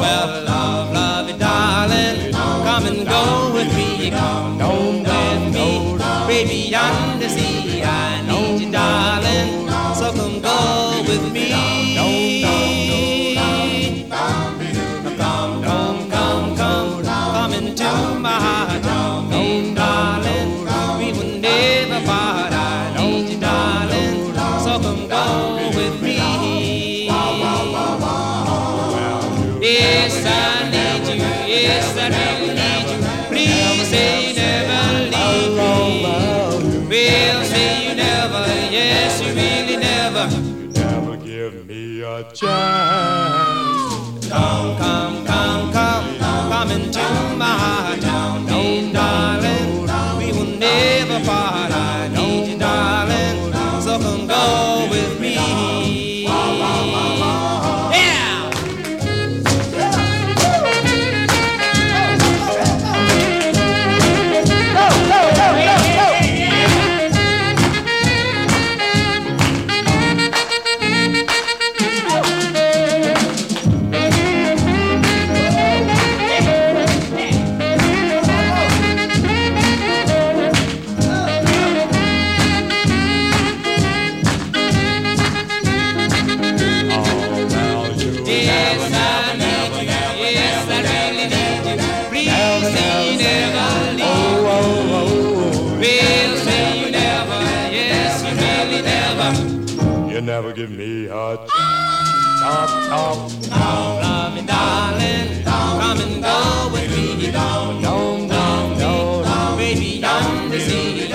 Well, love, love you, darling. Come and go with me. Come home with me. way beyond the sea. I need you, darling. So come go with me. Come, come, come, come, come into my heart. Darling. We will never part. I need you, darling. So come go with me. Yes, I need you. Yes, I really need you. Please say you never leave me. Well, say you never. Yes, you really never. You Never give me a chance. Come, come, never give me a chop, chop. Come, love me, darling. Come and go with me. Come, come, come, baby, yonder sea.